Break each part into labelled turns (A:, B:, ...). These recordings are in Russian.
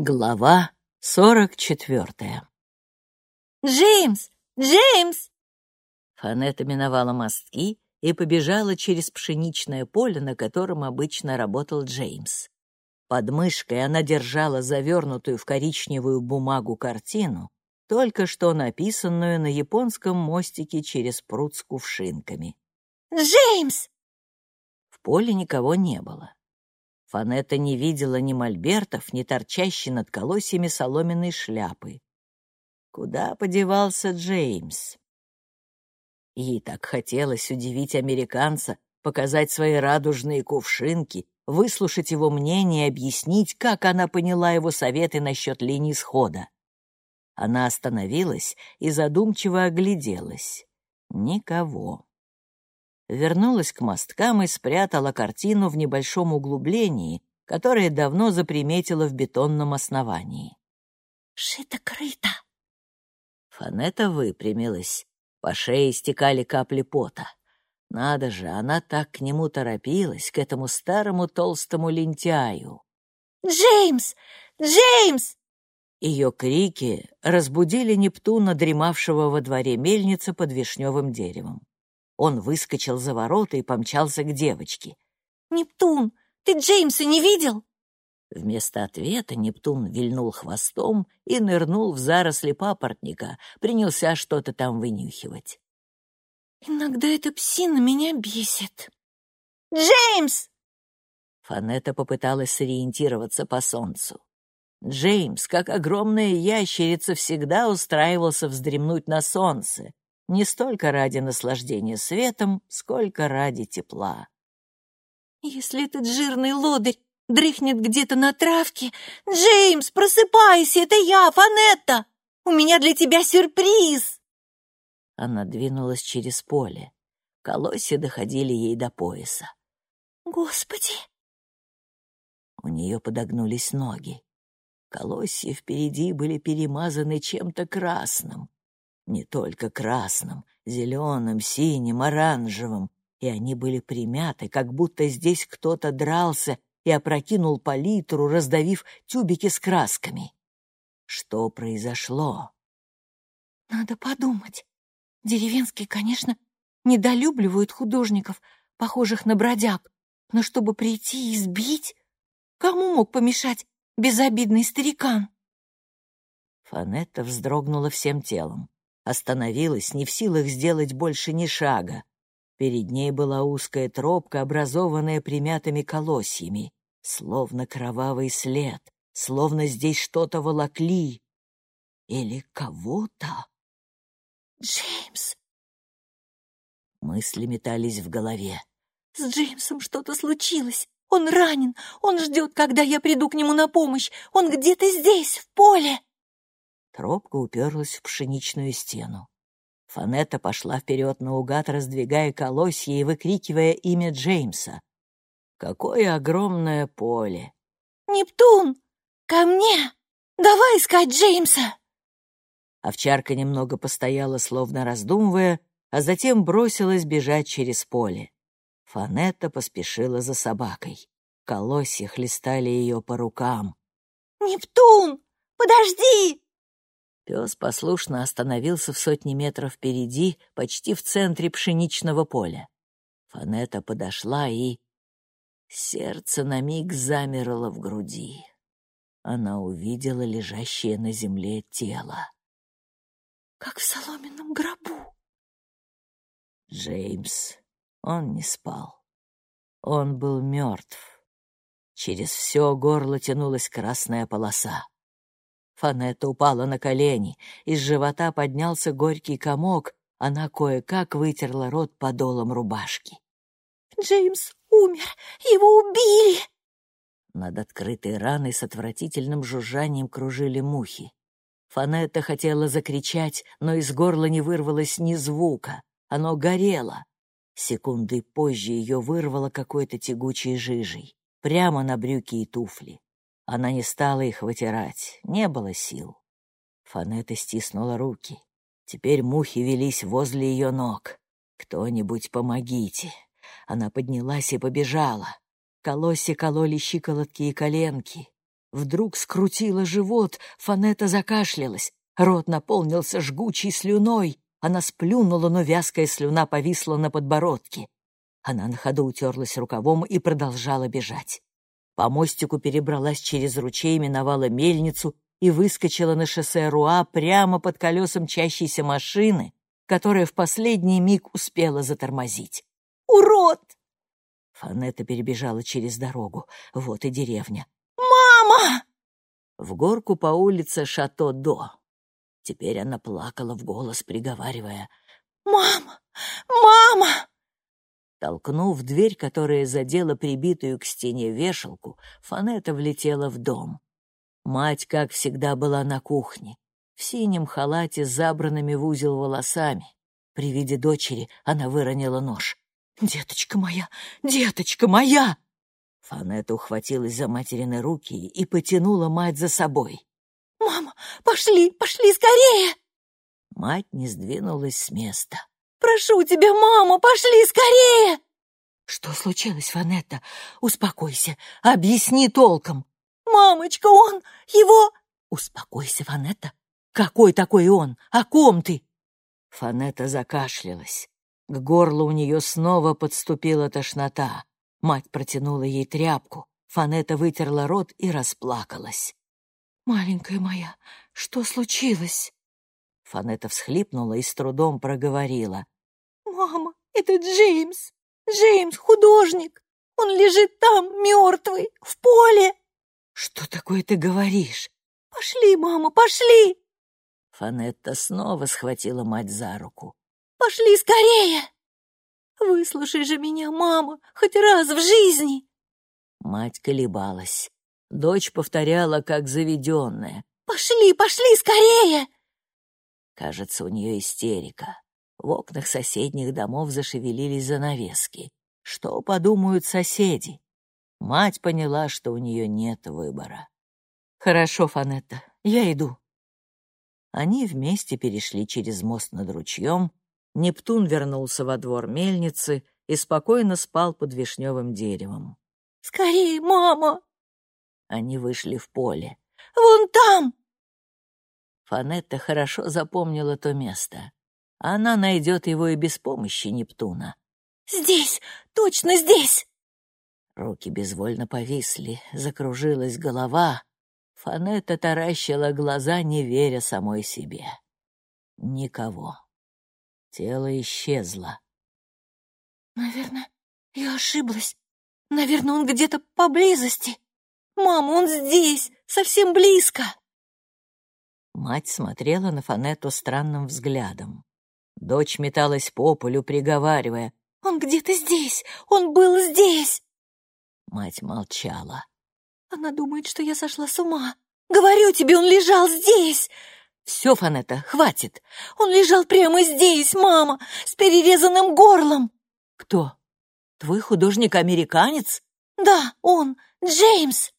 A: Глава сорок четвертая.
B: «Джеймс! Джеймс!»
A: Фанета миновала мостки и побежала через пшеничное поле, на котором обычно работал Джеймс. Под мышкой она держала завернутую в коричневую бумагу картину, только что написанную на японском мостике через пруд с кувшинками.
B: «Джеймс!»
A: В поле никого не было. Фанета не видела ни мольбертов, ни торчащей над колосьями соломенной шляпы. Куда подевался Джеймс? Ей так хотелось удивить американца, показать свои радужные кувшинки, выслушать его мнение и объяснить, как она поняла его советы насчет линии схода. Она остановилась и задумчиво огляделась. Никого вернулась к мосткам и спрятала картину в небольшом углублении, которое давно заприметила в бетонном основании.
B: «Шито-крыто!»
A: Фанета выпрямилась. По шее стекали капли пота. Надо же, она так к нему торопилась, к этому старому толстому лентяю.
B: «Джеймс! Джеймс!»
A: Ее крики разбудили Нептуна, дремавшего во дворе мельницы под вишневым деревом. Он выскочил за ворота и помчался к девочке.
B: «Нептун, ты Джеймса не видел?»
A: Вместо ответа Нептун вильнул хвостом и нырнул в заросли папоротника, принялся что-то там вынюхивать.
B: «Иногда эта псина меня бесит». «Джеймс!»
A: Фанета попыталась сориентироваться по солнцу. Джеймс, как огромная ящерица, всегда устраивался вздремнуть на солнце, не столько ради наслаждения светом, сколько ради тепла.
B: «Если этот жирный лодырь дрыхнет где-то на травке... Джеймс, просыпайся, это я, Фанетта! У меня для тебя сюрприз!»
A: Она двинулась через поле. Колосья доходили ей до пояса.
B: «Господи!»
A: У нее подогнулись ноги. Колосья впереди были перемазаны чем-то красным. Не только красным, зеленым, синим, оранжевым. И они были примяты, как будто здесь кто-то дрался и опрокинул палитру, раздавив тюбики с красками. Что произошло?
B: Надо подумать. Деревенские, конечно, недолюбливают художников, похожих на бродяг, но чтобы прийти и сбить, кому мог помешать безобидный старикан?
A: Фанетта вздрогнула всем телом остановилась, не в силах сделать больше ни шага. Перед ней была узкая тропка, образованная примятыми колосьями, словно кровавый след, словно здесь что-то волокли. Или кого-то.
B: «Джеймс!»
A: Мысли метались в голове.
B: «С Джеймсом что-то случилось. Он ранен. Он ждет, когда я приду к нему на помощь. Он где-то здесь, в поле!»
A: Тропка уперлась в пшеничную стену. Фанетта пошла вперед наугад, раздвигая колосья и выкрикивая имя Джеймса. Какое огромное поле!
B: «Нептун! Ко мне! Давай искать Джеймса!»
A: Овчарка немного постояла, словно раздумывая, а затем бросилась бежать через поле. Фанетта поспешила за собакой. Колосья хлестали ее по рукам.
B: «Нептун! Подожди!»
A: Пес послушно остановился в сотни метров впереди, почти в центре пшеничного поля. Фанета подошла и... Сердце на миг замерло в груди. Она увидела лежащее на земле тело.
B: Как в соломенном гробу.
A: Джеймс, он не спал. Он был мертв. Через все горло тянулась красная полоса. Фанетта упала на колени, из живота поднялся горький комок, она кое-как вытерла рот подолом рубашки.
B: «Джеймс умер! Его убили!»
A: Над открытой раной с отвратительным жужжанием кружили мухи. Фанетта хотела закричать, но из горла не вырвалось ни звука. Оно горело. Секунды позже ее вырвало какой-то тягучей жижей, прямо на брюки и туфли. Она не стала их вытирать, не было сил. Фанета стиснула руки. Теперь мухи велись возле ее ног. «Кто-нибудь помогите!» Она поднялась и побежала. Колоси кололи щиколотки и коленки. Вдруг скрутила живот, Фанета закашлялась. Рот наполнился жгучей слюной. Она сплюнула, но вязкая слюна повисла на подбородке. Она на ходу утерлась рукавом и продолжала бежать. По мостику перебралась через ручей, миновала мельницу и выскочила на шоссе Руа прямо под колесом чащейся машины, которая в последний миг успела затормозить. «Урод!» Фанетта перебежала через дорогу. Вот и деревня.
B: «Мама!»
A: В горку по улице Шато-До. Теперь она плакала в голос, приговаривая
B: «Мама! Мама!»
A: Толкнув дверь, которая задела прибитую к стене вешалку, Фанета влетела в дом. Мать, как всегда, была на кухне, в синем халате с забранными в узел волосами. При виде дочери она выронила нож. «Деточка моя! Деточка моя!» Фанета ухватилась за материны руки и потянула мать за собой.
B: «Мама, пошли, пошли скорее!»
A: Мать не сдвинулась с места.
B: Прошу тебя, мама, пошли скорее!»
A: «Что случилось, Фанетта? Успокойся, объясни толком».
B: «Мамочка, он, его...»
A: «Успокойся, Фанетта. Какой такой он? О ком ты?» Фанетта закашлялась. К горлу у нее снова подступила тошнота. Мать протянула ей тряпку. Фанетта вытерла рот и расплакалась. «Маленькая моя, что случилось?» Фанета всхлипнула и с трудом проговорила.
B: «Мама, это Джеймс! Джеймс, художник! Он лежит там, мертвый, в поле!»
A: «Что такое ты говоришь?»
B: «Пошли, мама, пошли!»
A: Фанетта снова схватила мать за руку.
B: «Пошли скорее! Выслушай же меня, мама, хоть раз в жизни!»
A: Мать колебалась. Дочь повторяла, как заведенная.
B: «Пошли, пошли скорее!»
A: Кажется, у нее истерика. В окнах соседних домов зашевелились занавески. Что подумают соседи? Мать поняла, что у нее нет выбора. «Хорошо, Фанетта, я иду». Они вместе перешли через мост над ручьем. Нептун вернулся во двор мельницы и спокойно спал под вишневым деревом.
B: «Скорее, мама!»
A: Они вышли в поле.
B: «Вон там!»
A: Фанетта хорошо запомнила то место. Она найдет его и без помощи Нептуна.
B: «Здесь! Точно здесь!»
A: Руки безвольно повисли, закружилась голова. Фанетта таращила глаза, не веря самой себе. Никого. Тело исчезло.
B: «Наверное, я ошиблась. Наверное, он где-то поблизости. Мама, он здесь, совсем близко!»
A: Мать смотрела на Фанетту странным взглядом. Дочь металась по полю, приговаривая.
B: «Он где-то здесь! Он был здесь!»
A: Мать молчала.
B: «Она думает, что я сошла с ума. Говорю тебе, он лежал здесь!»
A: «Все, Фанетта, хватит!»
B: «Он лежал прямо здесь, мама, с перерезанным горлом!»
A: «Кто? Твой художник-американец?»
B: «Да, он, Джеймс!»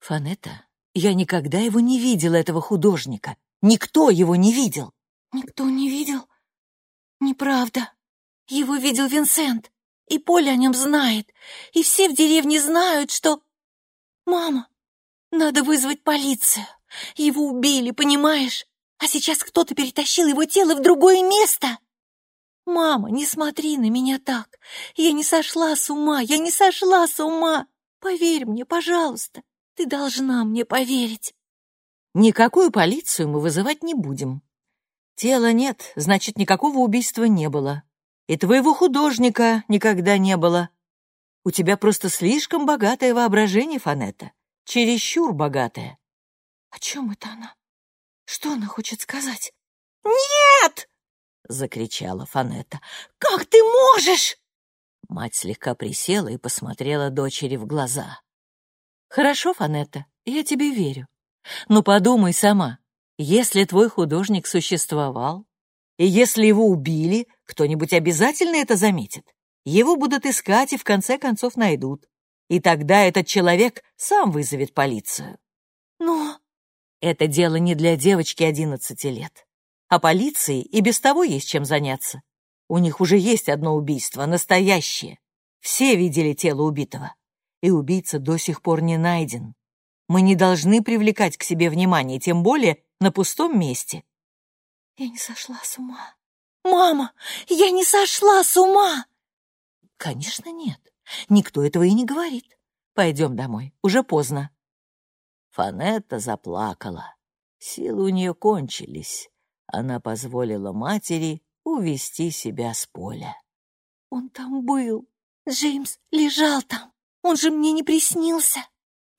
A: «Фанетта, я никогда его не видел, этого художника. Никто его не видел.
B: Никто не видел? Неправда. Его видел Винсент, и Поля о нем знает, и все в деревне знают, что... Мама, надо вызвать полицию. Его убили, понимаешь? А сейчас кто-то перетащил его тело в другое место. Мама, не смотри на меня так. Я не сошла с ума, я не сошла с ума. Поверь мне, пожалуйста. Ты должна мне поверить.
A: Никакую полицию мы вызывать не будем. Тела нет, значит, никакого убийства не было. И твоего художника никогда не было. У тебя просто слишком богатое воображение, Фанетта. Чересчур богатое.
B: О чем это она? Что она хочет сказать?
A: «Нет!» — закричала Фанетта.
B: «Как ты можешь?»
A: Мать слегка присела и посмотрела дочери в глаза. Хорошо, Фанетта, я тебе верю. Но подумай сама, если твой художник существовал, и если его убили, кто-нибудь обязательно это заметит. Его будут искать и в конце концов найдут. И тогда этот человек сам вызовет полицию.
B: Но
A: это дело не для девочки 11 лет. А полиции и без того есть чем заняться. У них уже есть одно убийство, настоящее. Все видели тело убитого и убийца до сих пор не найден. Мы не должны привлекать к себе внимание, тем более на пустом месте.
B: Я не сошла с ума. Мама, я не сошла с ума!
A: Конечно, нет. Никто этого и не говорит. Пойдем домой, уже поздно. Фанетта заплакала. Силы у нее кончились. Она позволила матери увести себя с поля.
B: Он там был. Джеймс лежал там. Он же мне не приснился.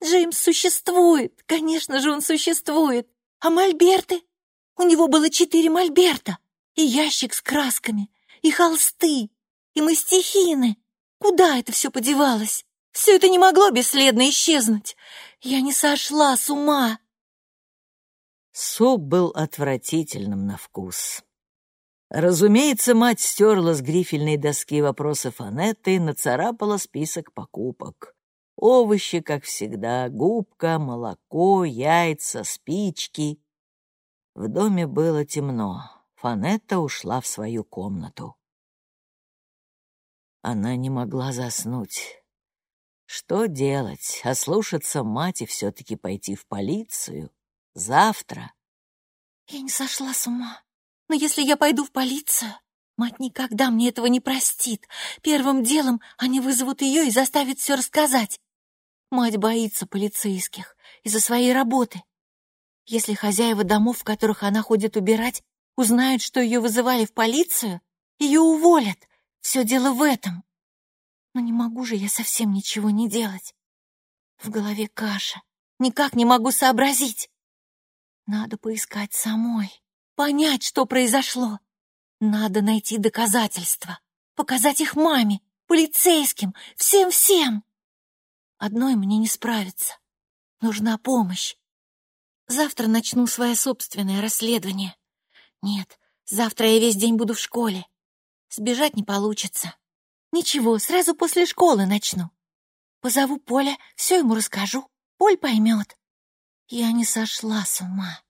B: Джеймс существует. Конечно же, он существует. А мольберты? У него было четыре мольберта. И ящик с красками, и холсты, и мастихины. Куда это все подевалось? Все это не могло бесследно исчезнуть. Я не сошла с ума.
A: Суп был отвратительным на вкус. Разумеется, мать стерла с грифельной доски вопросы Фанетты и нацарапала список покупок. Овощи, как всегда, губка, молоко, яйца, спички. В доме было темно. Фанетта ушла в свою комнату. Она не могла заснуть. Что делать? Ослушаться мать и все-таки пойти в полицию? Завтра?
B: Я не сошла с ума. Но если я пойду в полицию, мать никогда мне этого не простит. Первым делом они вызовут ее и заставят все рассказать. Мать боится полицейских из-за своей работы. Если хозяева домов, в которых она ходит убирать, узнают, что ее вызывали в полицию, ее уволят — все дело в этом. Но не могу же я совсем ничего не делать. В голове каша. Никак не могу сообразить. Надо поискать самой, понять, что произошло. Надо найти доказательства, показать их маме, полицейским, всем-всем. Одной мне не справиться. Нужна помощь. Завтра начну свое собственное расследование. Нет, завтра я весь день буду в школе. Сбежать не получится. Ничего, сразу после школы начну. Позову Поля, все ему расскажу. Поль поймет. Я не сошла с ума.